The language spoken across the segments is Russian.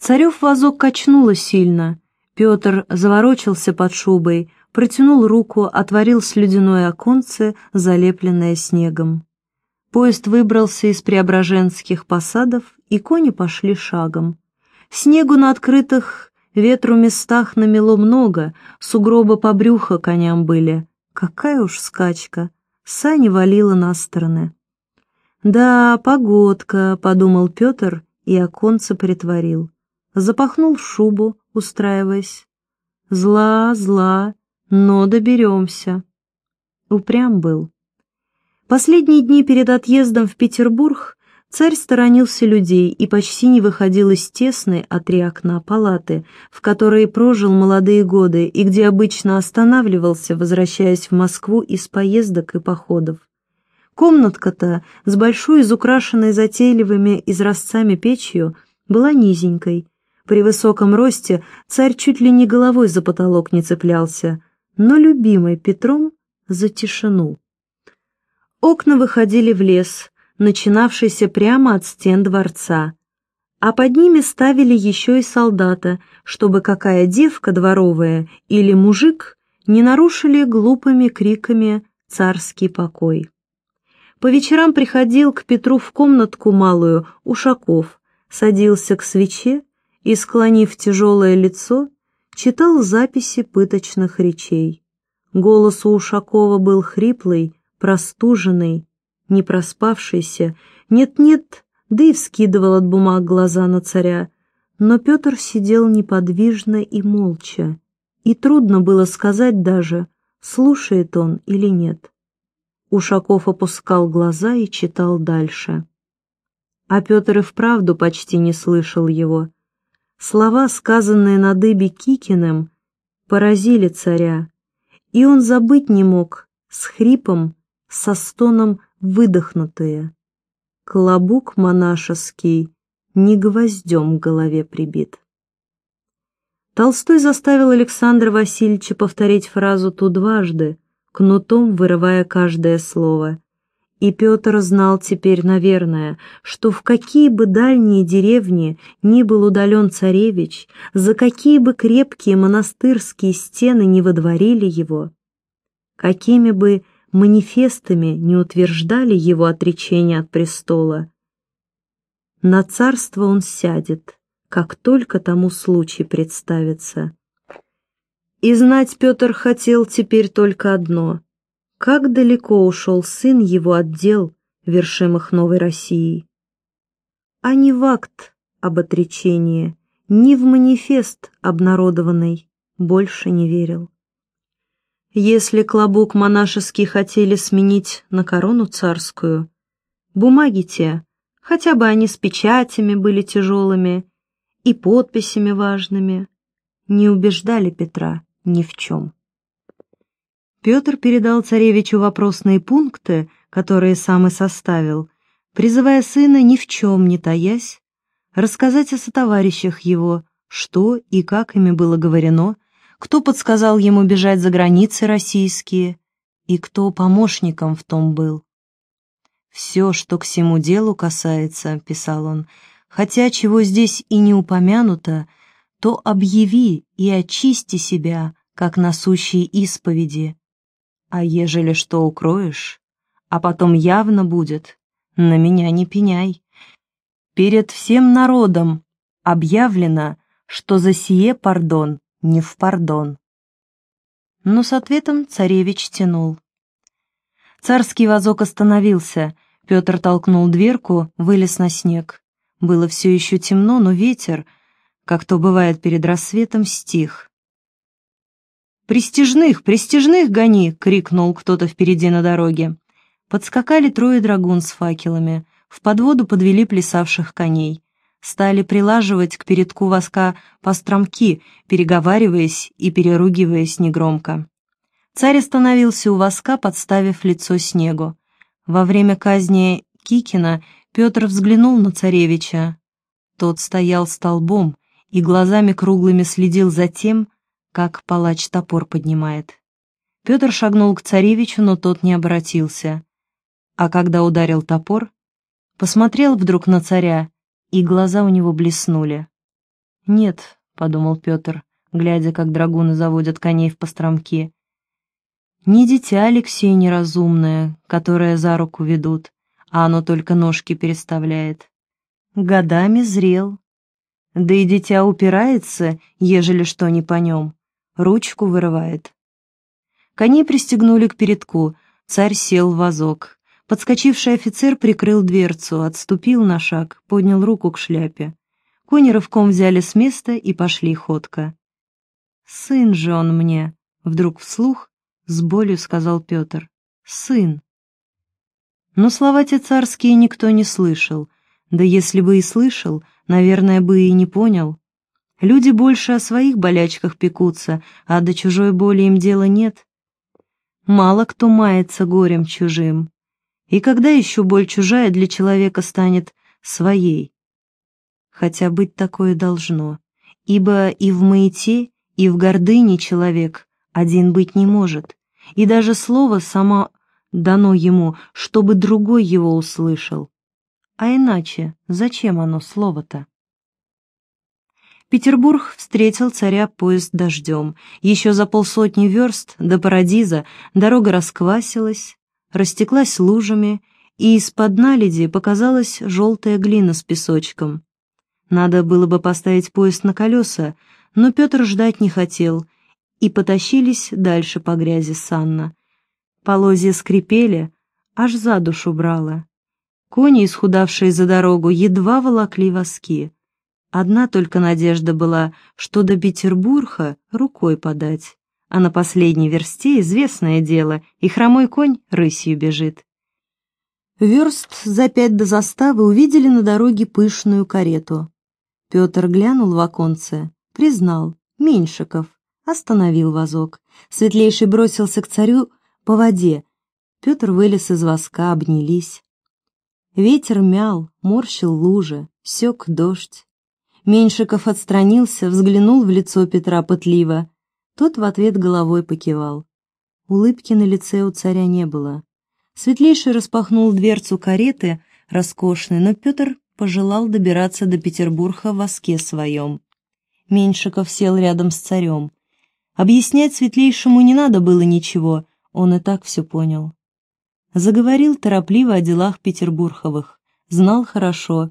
Царев вазок качнуло сильно. Петр заворочился под шубой, протянул руку, отворил слюдяное оконце, залепленное снегом. Поезд выбрался из преображенских посадов, и кони пошли шагом. Снегу на открытых ветру местах намело много, сугробы по брюхо коням были. Какая уж скачка! Сани валила на стороны. «Да, погодка», — подумал Петр и оконце притворил. Запахнул шубу, устраиваясь. «Зла, зла, но доберемся». Упрям был. Последние дни перед отъездом в Петербург царь сторонился людей и почти не выходил из тесной, а три окна, палаты, в которой прожил молодые годы и где обычно останавливался, возвращаясь в Москву из поездок и походов. Комнатка-то с большой изукрашенной затейливыми изразцами печью была низенькой. При высоком росте царь чуть ли не головой за потолок не цеплялся, но любимый Петром за тишину. Окна выходили в лес, начинавшийся прямо от стен дворца, а под ними ставили еще и солдата, чтобы какая девка дворовая или мужик не нарушили глупыми криками царский покой. По вечерам приходил к Петру в комнатку малую Ушаков, садился к свече и, склонив тяжелое лицо, читал записи пыточных речей. Голос у Ушакова был хриплый, простуженный, не проспавшийся, нет-нет, да и вскидывал от бумаг глаза на царя, но Петр сидел неподвижно и молча, и трудно было сказать даже, слушает он или нет. Ушаков опускал глаза и читал дальше. А Петр и вправду почти не слышал его. Слова, сказанные на дыбе Кикиным, поразили царя, и он забыть не мог, с хрипом, со стоном выдохнутые. Клобук монашеский не гвоздем к голове прибит. Толстой заставил Александра Васильевича повторить фразу ту дважды, кнутом вырывая каждое слово. И Петр знал теперь, наверное, что в какие бы дальние деревни ни был удален царевич, за какие бы крепкие монастырские стены не водворили его, какими бы манифестами не утверждали его отречение от престола. На царство он сядет, как только тому случай представится. И знать Петр хотел теперь только одно — как далеко ушел сын его от дел, вершимых новой Россией. А не в акт об отречении, ни в манифест обнародованный больше не верил. Если клобук монашеский хотели сменить на корону царскую, бумаги те, хотя бы они с печатями были тяжелыми и подписями важными, не убеждали Петра ни в чем. Петр передал царевичу вопросные пункты, которые сам и составил, призывая сына ни в чем не таясь, рассказать о сотоварищах его, что и как ими было говорено, кто подсказал ему бежать за границы российские и кто помощником в том был. «Все, что к всему делу касается», — писал он, — «хотя чего здесь и не упомянуто, то объяви и очисти себя, как на сущей исповеди. А ежели что укроешь, а потом явно будет, на меня не пеняй. Перед всем народом объявлено, что за сие пардон не в пардон. Но с ответом царевич тянул. Царский вазок остановился, Петр толкнул дверку, вылез на снег. Было все еще темно, но ветер, как то бывает перед рассветом, стих. «Престижных, престижных гони!» — крикнул кто-то впереди на дороге. Подскакали трое драгун с факелами, в подводу подвели плясавших коней стали прилаживать к передку воска постромки, переговариваясь и переругиваясь негромко. Царь остановился у воска, подставив лицо снегу. Во время казни Кикина Петр взглянул на царевича. Тот стоял столбом и глазами круглыми следил за тем, как палач топор поднимает. Петр шагнул к царевичу, но тот не обратился. А когда ударил топор, посмотрел вдруг на царя и глаза у него блеснули. «Нет», — подумал Петр, глядя, как драгуны заводят коней в постромки. «Не дитя Алексей неразумное, которое за руку ведут, а оно только ножки переставляет. Годами зрел. Да и дитя упирается, ежели что не по нем, ручку вырывает». Коней пристегнули к передку, царь сел в вазок. Подскочивший офицер прикрыл дверцу, отступил на шаг, поднял руку к шляпе. Кони рывком взяли с места и пошли ходко. «Сын же он мне!» — вдруг вслух с болью сказал Петр. «Сын!» Но слова те царские никто не слышал, да если бы и слышал, наверное, бы и не понял. Люди больше о своих болячках пекутся, а до чужой боли им дела нет. Мало кто мается горем чужим. И когда еще боль чужая для человека станет своей? Хотя быть такое должно, ибо и в маяте, и в гордыне человек один быть не может, и даже слово само дано ему, чтобы другой его услышал. А иначе зачем оно слово-то? Петербург встретил царя поезд дождем. Еще за полсотни верст до Парадиза дорога расквасилась, растеклась лужами, и из-под наледи показалась желтая глина с песочком. Надо было бы поставить поезд на колеса, но Петр ждать не хотел, и потащились дальше по грязи санна. Полозья скрипели, аж за душу брало. Кони, исхудавшие за дорогу, едва волокли воски. Одна только надежда была, что до Петербурга рукой подать, а на последней версте известное дело, и хромой конь рысью бежит. Верст за пять до заставы увидели на дороге пышную карету. Петр глянул в оконце, признал, Меньшиков, остановил вазок. Светлейший бросился к царю по воде. Петр вылез из воска, обнялись. Ветер мял, морщил лужи, сёк дождь. Меньшиков отстранился, взглянул в лицо Петра пытливо. Тот в ответ головой покивал. Улыбки на лице у царя не было. Светлейший распахнул дверцу кареты, роскошной, но Петр пожелал добираться до Петербурга в воске своем. Меньшиков сел рядом с царем. Объяснять светлейшему не надо было ничего, он и так все понял. Заговорил торопливо о делах петербурговых, знал хорошо.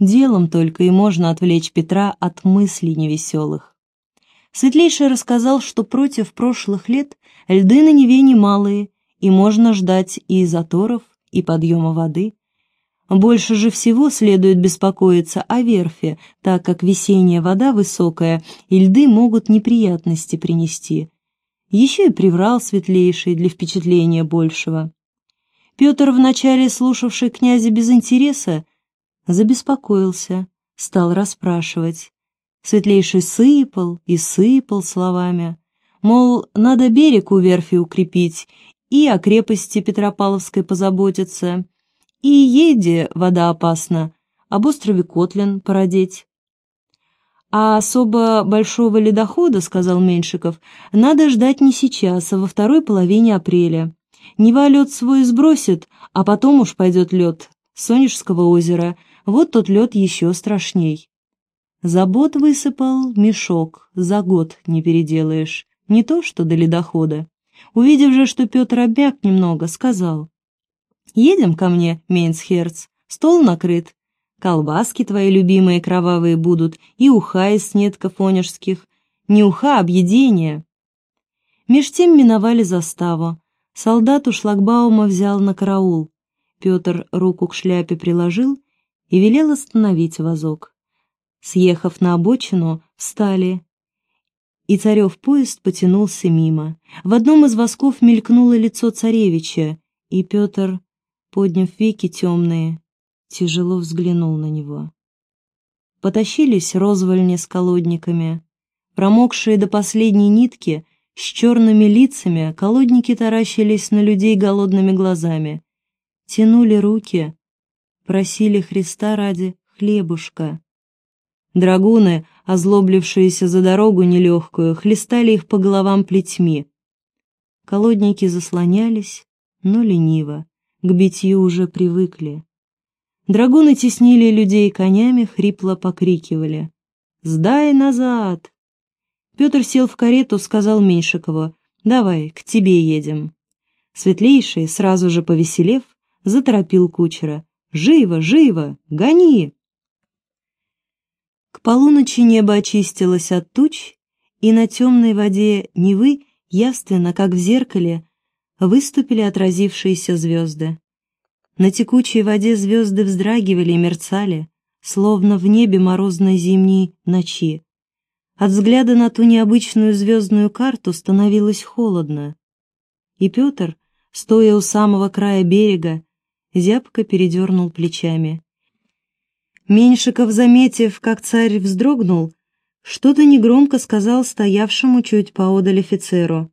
Делом только и можно отвлечь Петра от мыслей невеселых. Светлейший рассказал, что против прошлых лет льды на Неве немалые, и можно ждать и заторов, и подъема воды, больше же всего следует беспокоиться о верфи, так как весенняя вода высокая, и льды могут неприятности принести. Еще и приврал светлейший для впечатления большего. Петр, вначале слушавший князя без интереса, забеспокоился, стал расспрашивать. Светлейший сыпал и сыпал словами, мол, надо берег у верфи укрепить и о крепости Петропавловской позаботиться, и еде вода опасна, об острове Котлин породеть. А особо большого ледохода, сказал Меньшиков, надо ждать не сейчас, а во второй половине апреля. Нева лед свой сбросит, а потом уж пойдет лед Сонежского озера, вот тот лед еще страшней. Забот высыпал мешок, за год не переделаешь, не то что до ледохода. Увидев же, что Петр обмяк немного, сказал, Едем ко мне, Мейнсхерц, стол накрыт. Колбаски твои любимые кровавые будут, и уха из снетков онежских. Не уха, а объедение. Меж тем миновали заставу. Солдат у шлагбаума взял на караул. Петр руку к шляпе приложил и велел остановить вазок. Съехав на обочину, встали, и царев поезд потянулся мимо. В одном из восков мелькнуло лицо царевича, и Петр подняв веки темные, тяжело взглянул на него. Потащились розвольни с колодниками. Промокшие до последней нитки, с черными лицами, колодники таращились на людей голодными глазами. Тянули руки, просили Христа ради хлебушка. Драгуны, озлоблившиеся за дорогу нелегкую, хлестали их по головам плетьми. Колодники заслонялись, но лениво к битью уже привыкли. Драгуны теснили людей конями, хрипло покрикивали. Сдай назад!» Петр сел в карету, сказал Меньшикову, «Давай, к тебе едем». Светлейший, сразу же повеселев, заторопил кучера. «Живо, живо! Гони!» К полуночи небо очистилось от туч, и на темной воде Невы явственно, как в зеркале, выступили отразившиеся звезды. На текучей воде звезды вздрагивали и мерцали, словно в небе морозной зимней ночи. От взгляда на ту необычную звездную карту становилось холодно. И Петр, стоя у самого края берега, зябко передернул плечами. Меньшиков, заметив, как царь вздрогнул, что-то негромко сказал стоявшему чуть поодаль офицеру.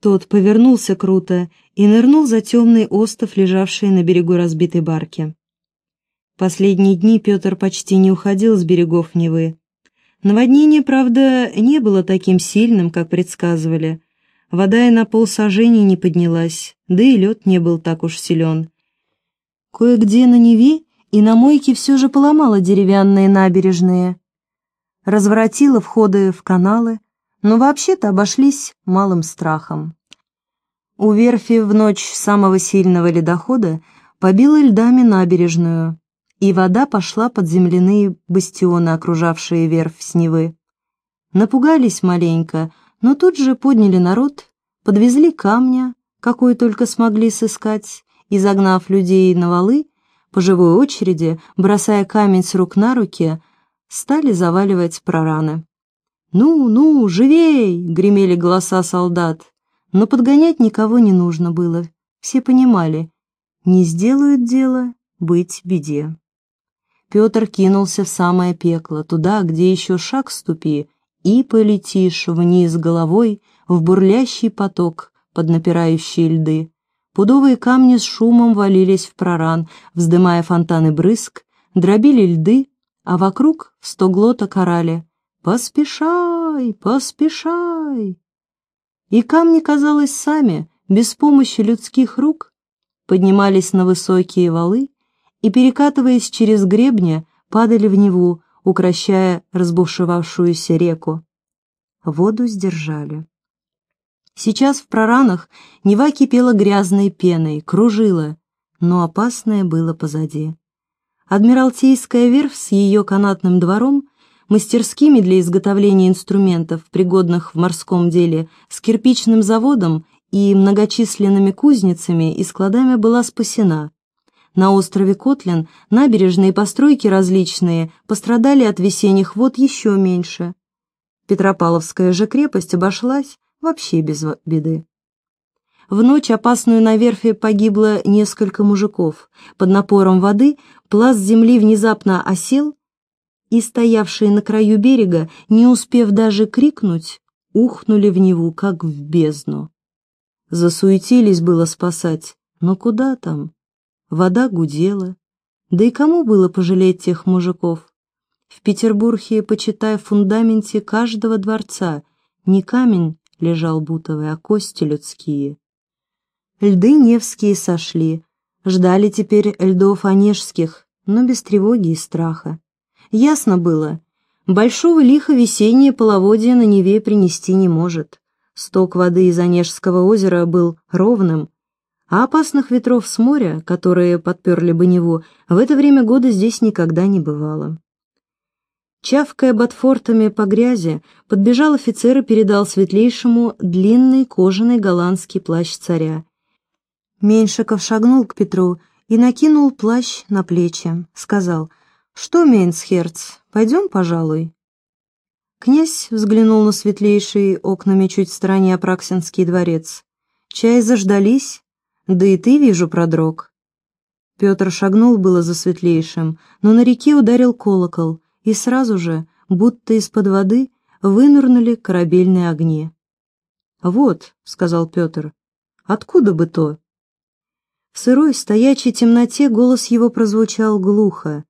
Тот повернулся круто и нырнул за темный остов, лежавший на берегу разбитой барки. Последние дни Петр почти не уходил с берегов Невы. Наводнение, правда, не было таким сильным, как предсказывали. Вода и на полсажений не поднялась, да и лед не был так уж силен. Кое-где на Неве и на мойке все же поломало деревянные набережные. Разворотило входы в каналы, но вообще-то обошлись малым страхом. У верфи в ночь самого сильного ледохода побило льдами набережную, и вода пошла под земляные бастионы, окружавшие верфь с Невы. Напугались маленько, но тут же подняли народ, подвезли камня, какой только смогли сыскать, и, загнав людей на валы, по живой очереди, бросая камень с рук на руки, стали заваливать прораны. «Ну, ну, живей!» — гремели голоса солдат. Но подгонять никого не нужно было. Все понимали, не сделают дело, быть беде. Петр кинулся в самое пекло, туда, где еще шаг ступи, и полетишь вниз головой в бурлящий поток под напирающие льды. Пудовые камни с шумом валились в проран, вздымая фонтаны брызг, дробили льды, а вокруг в сто орали «Поспешай, поспешай!» И камни, казалось, сами, без помощи людских рук, поднимались на высокие валы и, перекатываясь через гребня, падали в Неву, укращая разбушевавшуюся реку. Воду сдержали. Сейчас в проранах Нева кипела грязной пеной, кружила, но опасное было позади. Адмиралтейская верфь с ее канатным двором мастерскими для изготовления инструментов, пригодных в морском деле, с кирпичным заводом и многочисленными кузницами и складами была спасена. На острове Котлин набережные постройки различные пострадали от весенних вод еще меньше. Петропавловская же крепость обошлась вообще без беды. В ночь опасную на верфи погибло несколько мужиков. Под напором воды пласт земли внезапно осел, и стоявшие на краю берега, не успев даже крикнуть, ухнули в Неву, как в бездну. Засуетились было спасать, но куда там? Вода гудела. Да и кому было пожалеть тех мужиков? В Петербурге, почитая в фундаменте каждого дворца, не камень лежал бутовый, а кости людские. Льды Невские сошли, ждали теперь льдов Онежских, но без тревоги и страха. Ясно было, большого лиха весеннее половодье на Неве принести не может. Сток воды из Онежского озера был ровным, а опасных ветров с моря, которые подперли бы Неву, в это время года здесь никогда не бывало. Чавкая ботфортами по грязи, подбежал офицер и передал светлейшему длинный кожаный голландский плащ царя. Меньшиков шагнул к Петру и накинул плащ на плечи, сказал — «Что, Мейнсхерц, пойдем, пожалуй?» Князь взглянул на светлейший окнами чуть в стороне Апраксинский дворец. «Чай заждались? Да и ты, вижу, продрог». Петр шагнул было за светлейшим, но на реке ударил колокол, и сразу же, будто из-под воды, вынырнули корабельные огни. «Вот», — сказал Петр, — «откуда бы то?» В сырой, стоячей темноте голос его прозвучал глухо.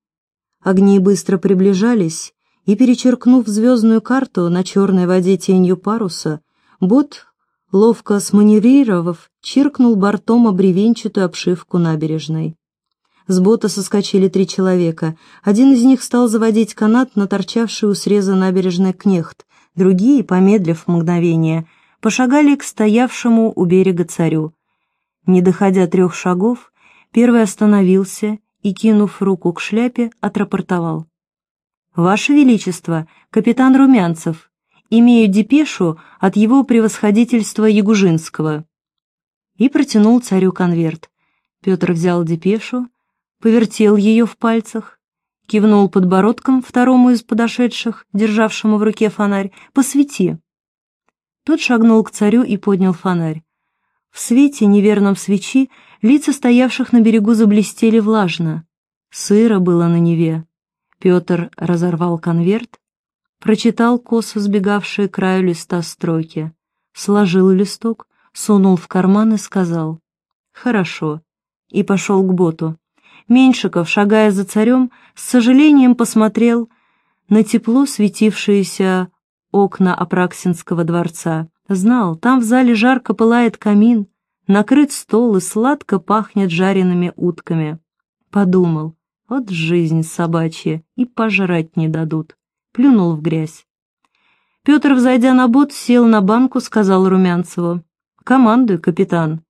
Огни быстро приближались, и, перечеркнув звездную карту на черной воде тенью паруса, бот, ловко сманеврировав, чиркнул бортом об бревенчатую обшивку набережной. С бота соскочили три человека. Один из них стал заводить канат на торчавший у среза набережной кнехт. Другие, помедлив мгновение, пошагали к стоявшему у берега царю. Не доходя трех шагов, первый остановился и, кинув руку к шляпе, отрапортовал. «Ваше Величество, капитан Румянцев, имею депешу от его превосходительства Ягужинского». И протянул царю конверт. Петр взял депешу, повертел ее в пальцах, кивнул подбородком второму из подошедших, державшему в руке фонарь, «посвети». Тот шагнул к царю и поднял фонарь. В свете, неверном свечи, лица стоявших на берегу заблестели влажно. Сыро было на Неве. Петр разорвал конверт, прочитал косо сбегавшие краю листа строки, сложил листок, сунул в карман и сказал «Хорошо», и пошел к боту. Меньшиков, шагая за царем, с сожалением посмотрел на тепло светившиеся окна Апраксинского дворца. Знал, там в зале жарко пылает камин, накрыт стол и сладко пахнет жареными утками. Подумал, вот жизнь собачья, и пожрать не дадут. Плюнул в грязь. Петр, взойдя на бот, сел на банку, сказал Румянцеву. «Командуй, капитан».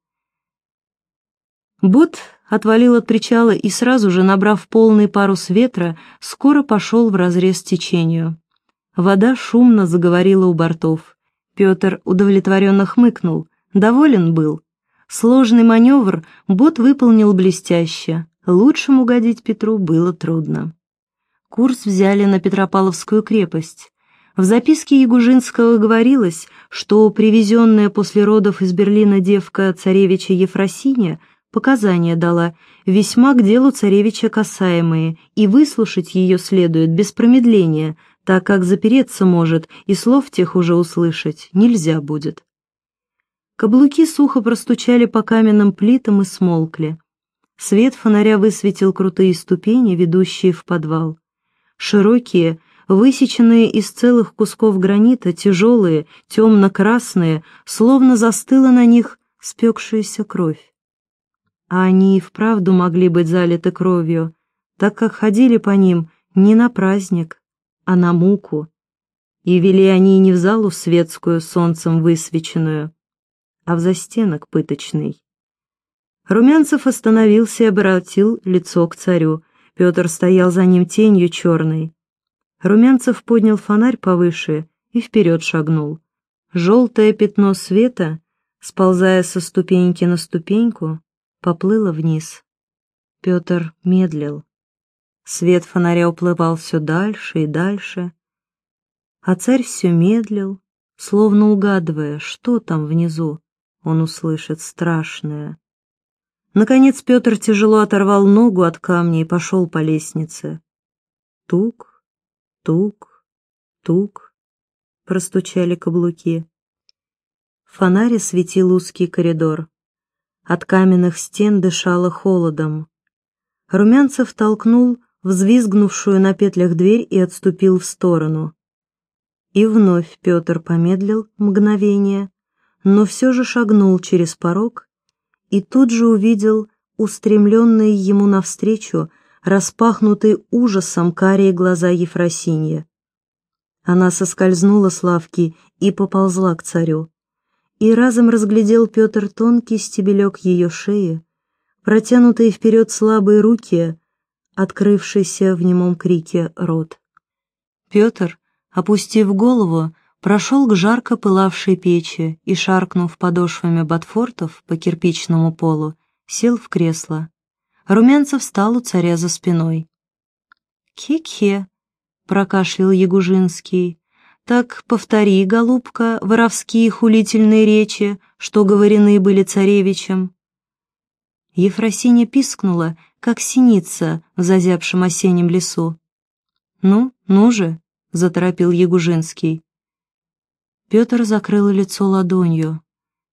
Бот отвалил от причала и сразу же, набрав полный парус ветра, скоро пошел в разрез течению. Вода шумно заговорила у бортов. Петр удовлетворенно хмыкнул, доволен был. Сложный маневр бот выполнил блестяще, лучшим угодить Петру было трудно. Курс взяли на Петропавловскую крепость. В записке Ягужинского говорилось, что привезенная после родов из Берлина девка царевича Ефросиня – показания дала, весьма к делу царевича касаемые, и выслушать ее следует без промедления, так как запереться может, и слов тех уже услышать нельзя будет. Каблуки сухо простучали по каменным плитам и смолкли. Свет фонаря высветил крутые ступени, ведущие в подвал. Широкие, высеченные из целых кусков гранита, тяжелые, темно-красные, словно застыла на них спекшаяся кровь а они и вправду могли быть залиты кровью, так как ходили по ним не на праздник, а на муку, и вели они не в залу светскую, солнцем высвеченную, а в застенок пыточный. Румянцев остановился и обратил лицо к царю. Петр стоял за ним тенью черной. Румянцев поднял фонарь повыше и вперед шагнул. Желтое пятно света, сползая со ступеньки на ступеньку, поплыла вниз. Петр медлил. Свет фонаря уплывал все дальше и дальше, а царь все медлил, словно угадывая, что там внизу он услышит страшное. Наконец Петр тяжело оторвал ногу от камня и пошел по лестнице. Тук, тук, тук, простучали каблуки. В фонаре светил узкий коридор. От каменных стен дышало холодом. Румянцев толкнул взвизгнувшую на петлях дверь и отступил в сторону. И вновь Петр помедлил мгновение, но все же шагнул через порог и тут же увидел устремленные ему навстречу распахнутые ужасом карие глаза Ефросинья. Она соскользнула с лавки и поползла к царю и разом разглядел Петр тонкий стебелек ее шеи, протянутые вперед слабые руки, открывшийся в немом крике рот. Петр, опустив голову, прошел к жарко пылавшей печи и, шаркнув подошвами ботфортов по кирпичному полу, сел в кресло. Румянцев встал у царя за спиной. «Ке-ке», — прокашлял Ягужинский, так повтори, голубка, воровские хулительные речи, что говорены были царевичем. Ефросиня пискнула, как синица в зазябшем осеннем лесу. «Ну, ну же», — заторопил Ягужинский. Петр закрыл лицо ладонью.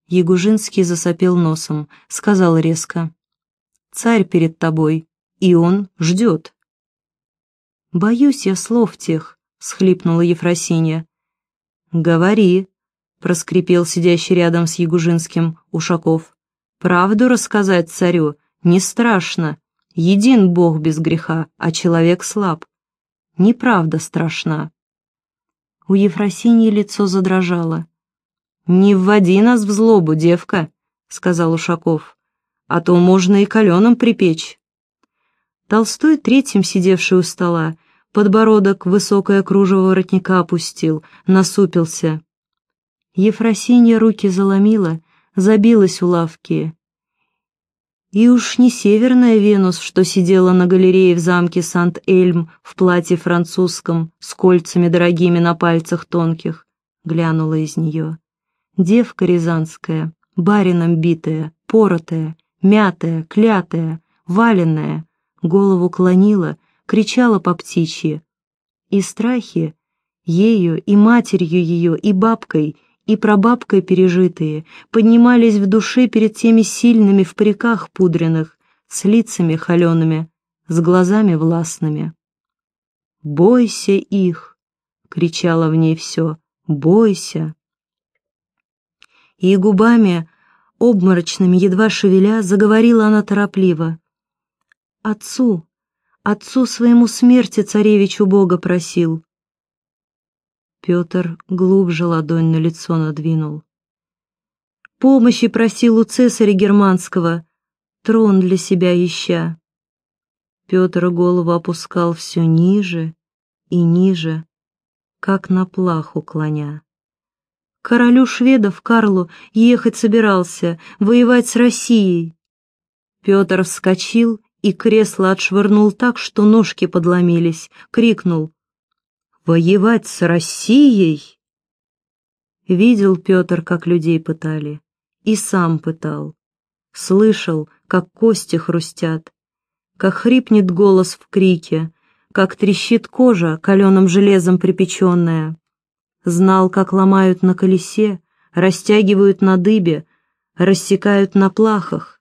Ягужинский засопел носом, сказал резко. «Царь перед тобой, и он ждет». «Боюсь я слов тех», — схлипнула Ефросинья. «Говори», — проскрипел сидящий рядом с Ягужинским Ушаков. «Правду рассказать царю не страшно, Един Бог без греха, а человек слаб. Неправда страшна. У Ефросиньи лицо задрожало. «Не вводи нас в злобу, девка», — сказал Ушаков, «а то можно и каленым припечь». Толстой, третьим сидевший у стола, подбородок высокое кружево воротника опустил, насупился. Ефросинья руки заломила, забилась у лавки. И уж не северная Венус, что сидела на галерее в замке Сант-Эльм в платье французском, с кольцами дорогими на пальцах тонких, глянула из нее. Девка рязанская, барином битая, поротая, мятая, клятая, валенная, голову клонила, кричала по птичьи. И страхи, ею и матерью ее, и бабкой — и прабабкой пережитые поднимались в душе перед теми сильными в париках пудренных, с лицами холеными, с глазами властными. «Бойся их!» — кричало в ней все. «Бойся!» И губами, обморочными, едва шевеля, заговорила она торопливо. «Отцу, отцу своему смерти царевич у Бога просил, Петр глубже ладонь на лицо надвинул. Помощи просил у цесаря германского, трон для себя ища. Петр голову опускал все ниже и ниже, как на плаху клоня. Королю шведов Карлу ехать собирался, воевать с Россией. Петр вскочил и кресло отшвырнул так, что ножки подломились, крикнул Воевать с Россией? Видел Петр, как людей пытали, и сам пытал. Слышал, как кости хрустят, как хрипнет голос в крике, как трещит кожа, каленым железом припеченная. Знал, как ломают на колесе, растягивают на дыбе, рассекают на плахах.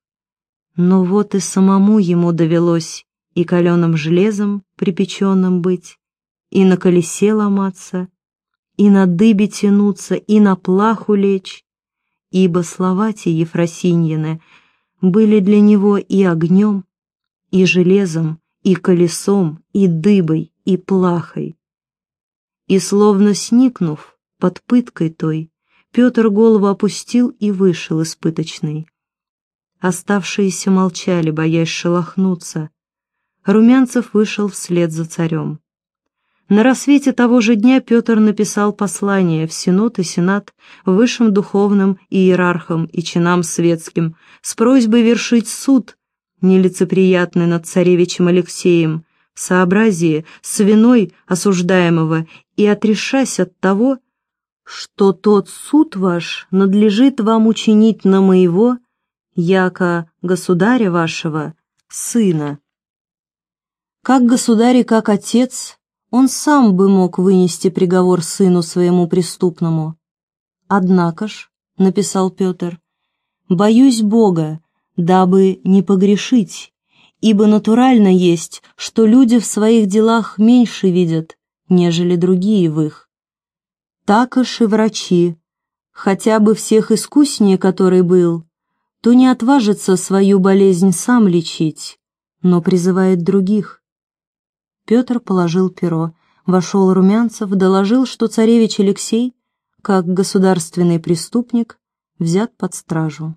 Но вот и самому ему довелось и каленым железом припеченным быть, и на колесе ломаться, и на дыбе тянуться, и на плаху лечь, ибо слова те Ефросиньины были для него и огнем, и железом, и колесом, и дыбой, и плахой. И словно сникнув под пыткой той, Петр голову опустил и вышел испыточный. Оставшиеся молчали, боясь шелохнуться. Румянцев вышел вслед за царем. На рассвете того же дня Петр написал послание в Синод и Сенат высшим духовным иерархам и чинам светским с просьбой вершить суд, нелицеприятный над царевичем Алексеем, в сообразии с виной осуждаемого и отрешась от того, что тот суд ваш надлежит вам учинить на моего, яко государя вашего, сына. Как государь и как отец он сам бы мог вынести приговор сыну своему преступному. «Однако ж», — написал Петр, — «боюсь Бога, дабы не погрешить, ибо натурально есть, что люди в своих делах меньше видят, нежели другие в их. Так и врачи, хотя бы всех искуснее который был, то не отважится свою болезнь сам лечить, но призывает других. Петр положил перо. Вошел Румянцев, доложил, что царевич Алексей, как государственный преступник, взят под стражу.